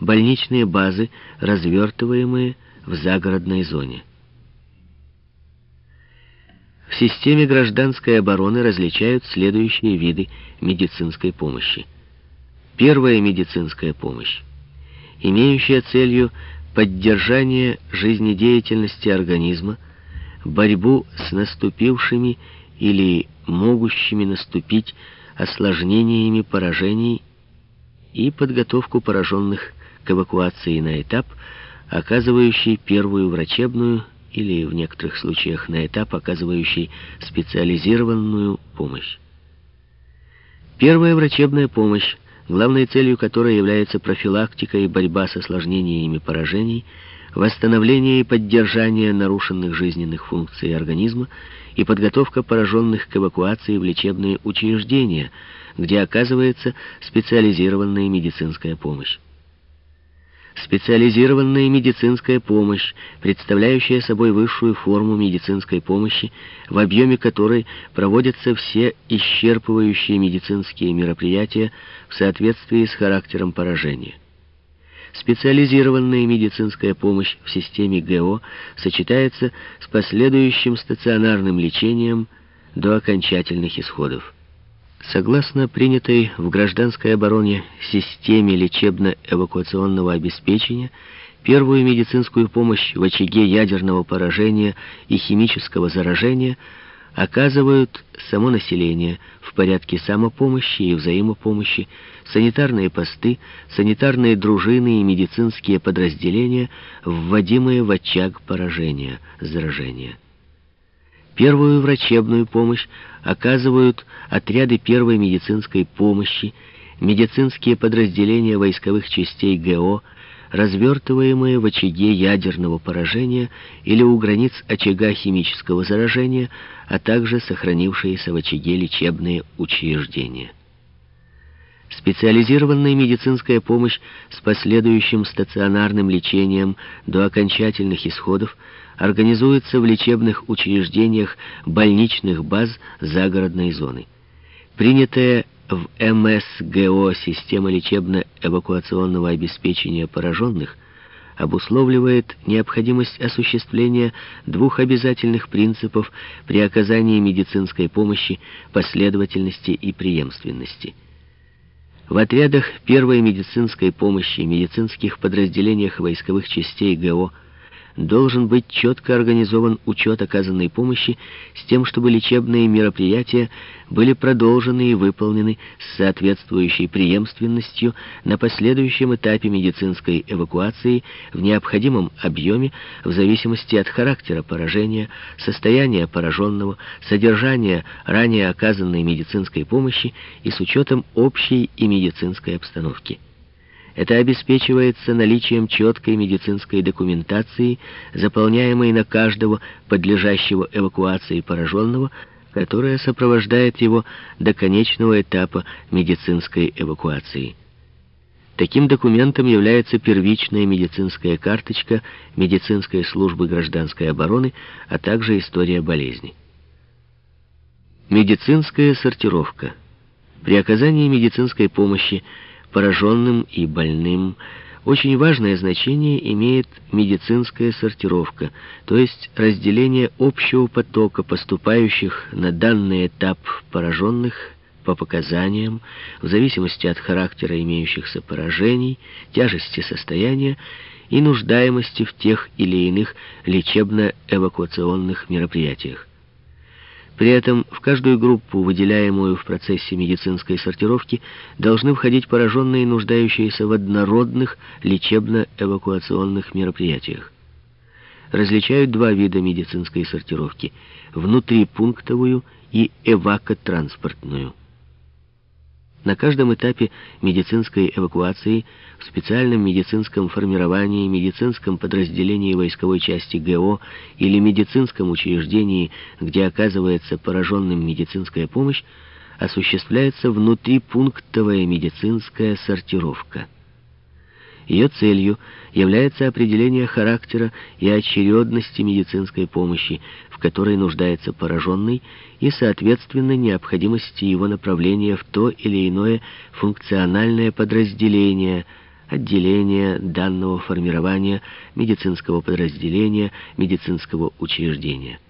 больничные базы, развертываемые в загородной зоне. В системе гражданской обороны различают следующие виды медицинской помощи. Первая медицинская помощь, имеющая целью поддержание жизнедеятельности организма, борьбу с наступившими или могущими наступить осложнениями поражений и подготовку пораженных к эвакуации на этап, оказывающий первую врачебную или в некоторых случаях на этап, оказывающий специализированную помощь. Первая врачебная помощь, главной целью которой является профилактика и борьба с осложнениями поражений, восстановление и поддержание нарушенных жизненных функций организма и подготовка пораженных к эвакуации в лечебные учреждения, где оказывается специализированная медицинская помощь. Специализированная медицинская помощь, представляющая собой высшую форму медицинской помощи, в объеме которой проводятся все исчерпывающие медицинские мероприятия в соответствии с характером поражения. Специализированная медицинская помощь в системе ГО сочетается с последующим стационарным лечением до окончательных исходов. Согласно принятой в гражданской обороне системе лечебно-эвакуационного обеспечения, первую медицинскую помощь в очаге ядерного поражения и химического заражения оказывают само население в порядке самопомощи и взаимопомощи, санитарные посты, санитарные дружины и медицинские подразделения, вводимые в очаг поражения, заражения. Первую врачебную помощь оказывают отряды первой медицинской помощи, медицинские подразделения войсковых частей ГО, развертываемые в очаге ядерного поражения или у границ очага химического заражения, а также сохранившиеся в очаге лечебные учреждения. Специализированная медицинская помощь с последующим стационарным лечением до окончательных исходов организуется в лечебных учреждениях больничных баз загородной зоны. Принятая в МСГО система лечебно-эвакуационного обеспечения пораженных обусловливает необходимость осуществления двух обязательных принципов при оказании медицинской помощи последовательности и преемственности. В отрядах первой медицинской помощи, медицинских подразделениях войсковых частей ГО – должен быть четко организован учет оказанной помощи с тем, чтобы лечебные мероприятия были продолжены и выполнены с соответствующей преемственностью на последующем этапе медицинской эвакуации в необходимом объеме в зависимости от характера поражения, состояния пораженного, содержания ранее оказанной медицинской помощи и с учетом общей и медицинской обстановки. Это обеспечивается наличием четкой медицинской документации, заполняемой на каждого подлежащего эвакуации пораженного, которая сопровождает его до конечного этапа медицинской эвакуации. Таким документом является первичная медицинская карточка медицинской службы гражданской обороны, а также история болезни. Медицинская сортировка. При оказании медицинской помощи пораженным и больным очень важное значение имеет медицинская сортировка, то есть разделение общего потока поступающих на данный этап пораженных по показаниям, в зависимости от характера имеющихся поражений, тяжести состояния и нуждаемости в тех или иных лечебно-эвакуационных мероприятиях. При этом в каждую группу, выделяемую в процессе медицинской сортировки, должны входить пораженные, нуждающиеся в однородных лечебно-эвакуационных мероприятиях. Различают два вида медицинской сортировки – внутрипунктовую и эвакотранспортную. На каждом этапе медицинской эвакуации в специальном медицинском формировании, медицинском подразделении войсковой части ГО или медицинском учреждении, где оказывается пораженным медицинская помощь, осуществляется внутрипунктовая медицинская сортировка. Ее целью является определение характера и очередности медицинской помощи, в которой нуждается пораженный, и, соответственно, необходимости его направления в то или иное функциональное подразделение, отделения данного формирования, медицинского подразделения, медицинского учреждения.